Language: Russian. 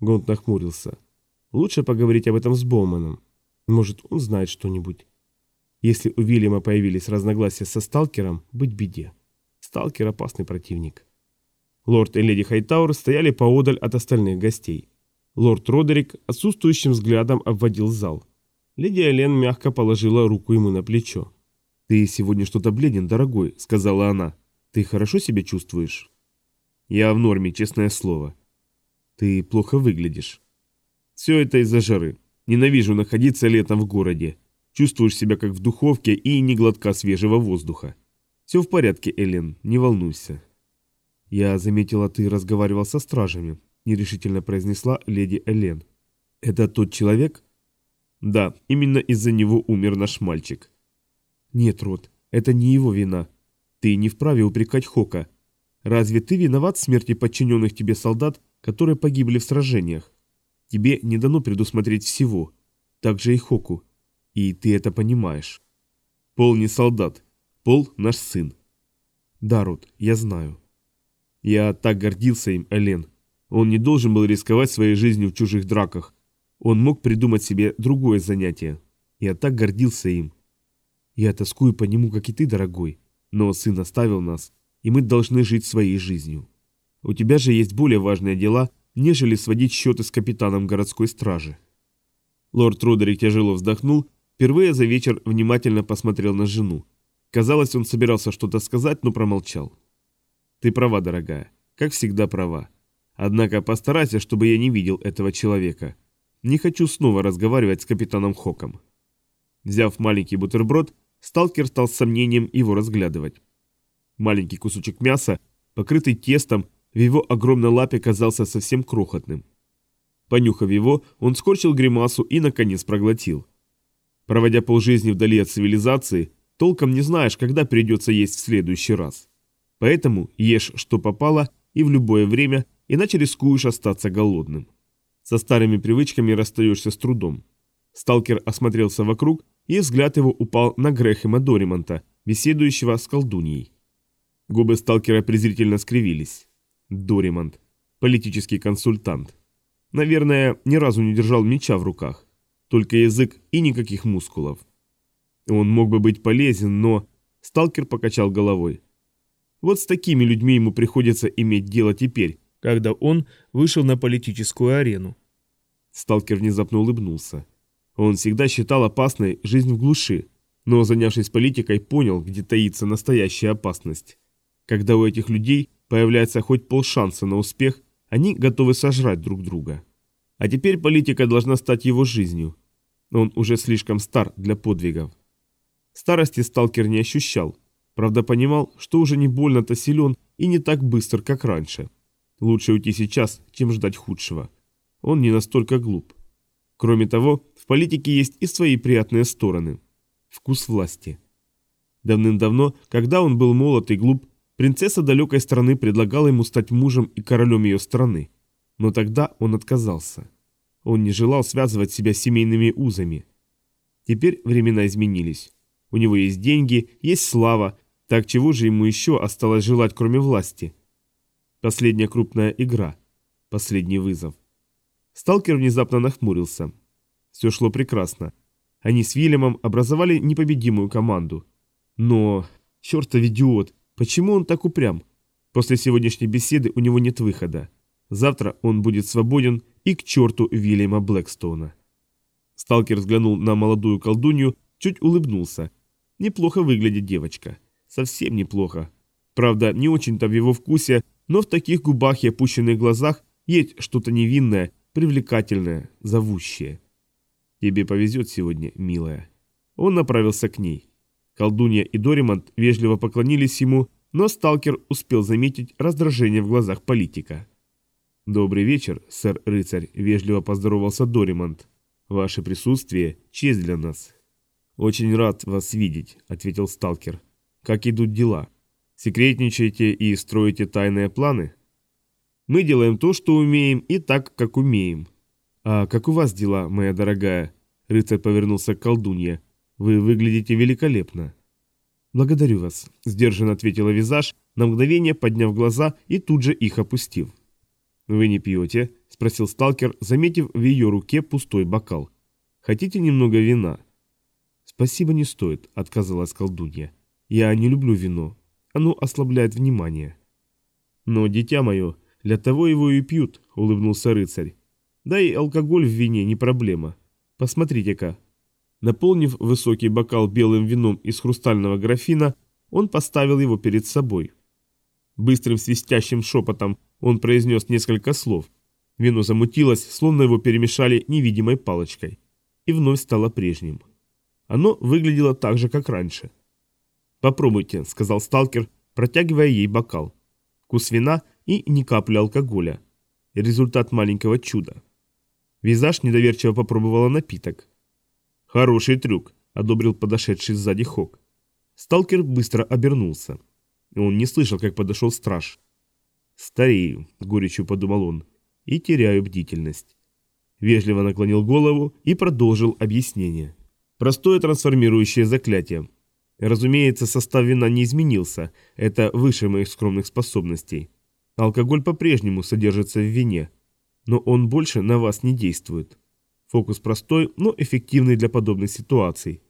Гонт нахмурился. «Лучше поговорить об этом с Боуманом. Может, он знает что-нибудь. Если у Вильяма появились разногласия со сталкером, быть беде. Сталкер – опасный противник». Лорд и леди Хайтауэр стояли поодаль от остальных гостей. Лорд Родерик отсутствующим взглядом обводил зал. Леди Элен мягко положила руку ему на плечо. «Ты сегодня что-то бледен, дорогой», — сказала она. «Ты хорошо себя чувствуешь?» «Я в норме, честное слово». «Ты плохо выглядишь». «Все это из-за жары. Ненавижу находиться летом в городе. Чувствуешь себя как в духовке и ни глотка свежего воздуха. Все в порядке, Элен, не волнуйся». «Я заметила, ты разговаривал со стражами», — нерешительно произнесла леди Элен. «Это тот человек?» «Да, именно из-за него умер наш мальчик». «Нет, Рот, это не его вина. Ты не вправе упрекать Хока. Разве ты виноват в смерти подчиненных тебе солдат, которые погибли в сражениях? Тебе не дано предусмотреть всего. Так же и Хоку. И ты это понимаешь». «Пол не солдат. Пол наш сын». «Да, Рот, я знаю». Я так гордился им, Элен. Он не должен был рисковать своей жизнью в чужих драках. Он мог придумать себе другое занятие. Я так гордился им. Я тоскую по нему, как и ты, дорогой. Но сын оставил нас, и мы должны жить своей жизнью. У тебя же есть более важные дела, нежели сводить счеты с капитаном городской стражи. Лорд Родерик тяжело вздохнул, впервые за вечер внимательно посмотрел на жену. Казалось, он собирался что-то сказать, но промолчал. Ты права, дорогая. Как всегда права. Однако постарайся, чтобы я не видел этого человека. Не хочу снова разговаривать с капитаном Хоком. Взяв маленький бутерброд, сталкер стал с сомнением его разглядывать. Маленький кусочек мяса, покрытый тестом, в его огромной лапе казался совсем крохотным. Понюхав его, он скорчил гримасу и, наконец, проглотил. Проводя полжизни вдали от цивилизации, толком не знаешь, когда придется есть в следующий раз. Поэтому ешь, что попало, и в любое время, иначе рискуешь остаться голодным. Со старыми привычками расстаешься с трудом. Сталкер осмотрелся вокруг, и взгляд его упал на Грэхэма Доримонта, беседующего с колдуньей. Губы сталкера презрительно скривились. Доримонт. Политический консультант. Наверное, ни разу не держал меча в руках. Только язык и никаких мускулов. Он мог бы быть полезен, но... Сталкер покачал головой. Вот с такими людьми ему приходится иметь дело теперь, когда он вышел на политическую арену. Сталкер внезапно улыбнулся. Он всегда считал опасной жизнь в глуши, но, занявшись политикой, понял, где таится настоящая опасность. Когда у этих людей появляется хоть полшанса на успех, они готовы сожрать друг друга. А теперь политика должна стать его жизнью. Он уже слишком стар для подвигов. Старости сталкер не ощущал, Правда, понимал, что уже не больно-то силен и не так быстр, как раньше. Лучше уйти сейчас, чем ждать худшего. Он не настолько глуп. Кроме того, в политике есть и свои приятные стороны. Вкус власти. Давным-давно, когда он был молод и глуп, принцесса далекой страны предлагала ему стать мужем и королем ее страны. Но тогда он отказался. Он не желал связывать себя семейными узами. Теперь времена изменились. У него есть деньги, есть слава, так чего же ему еще осталось желать, кроме власти? Последняя крупная игра. Последний вызов. Сталкер внезапно нахмурился. Все шло прекрасно. Они с Вильямом образовали непобедимую команду. Но, чертов идиот, почему он так упрям? После сегодняшней беседы у него нет выхода. Завтра он будет свободен и к черту Вильяма Блэкстоуна. Сталкер взглянул на молодую колдунью, чуть улыбнулся. Неплохо выглядит девочка. Совсем неплохо. Правда, не очень-то в его вкусе, но в таких губах и опущенных глазах есть что-то невинное, привлекательное, зовущее. «Тебе повезет сегодня, милая». Он направился к ней. Колдунья и Доримонт вежливо поклонились ему, но сталкер успел заметить раздражение в глазах политика. «Добрый вечер, сэр-рыцарь», — вежливо поздоровался Доримонт. «Ваше присутствие — честь для нас». «Очень рад вас видеть», — ответил сталкер. Как идут дела? Секретничаете и строите тайные планы? Мы делаем то, что умеем, и так, как умеем. А как у вас дела, моя дорогая? Рыцарь повернулся к колдунье. Вы выглядите великолепно. Благодарю вас, сдержанно ответила визаж, на мгновение подняв глаза и тут же их опустив. Вы не пьете? – спросил сталкер, заметив в ее руке пустой бокал. «Хотите немного вина?» «Спасибо, не стоит», – отказалась колдунья. «Я не люблю вино. Оно ослабляет внимание». «Но, дитя мое, для того его и пьют», – улыбнулся рыцарь. «Да и алкоголь в вине не проблема. Посмотрите-ка». Наполнив высокий бокал белым вином из хрустального графина, он поставил его перед собой. Быстрым свистящим шепотом он произнес несколько слов. Вино замутилось, словно его перемешали невидимой палочкой, и вновь стало прежним. Оно выглядело так же, как раньше. «Попробуйте», — сказал сталкер, протягивая ей бокал. Вкус вина и ни капли алкоголя. Результат маленького чуда. Визаж недоверчиво попробовала напиток. «Хороший трюк», — одобрил подошедший сзади Хок. Сталкер быстро обернулся. Он не слышал, как подошел страж. «Старею», — горечью подумал он, — «и теряю бдительность». Вежливо наклонил голову и продолжил объяснение. Простое трансформирующее заклятие. Разумеется, состав вина не изменился, это выше моих скромных способностей. Алкоголь по-прежнему содержится в вине, но он больше на вас не действует. Фокус простой, но эффективный для подобных ситуаций.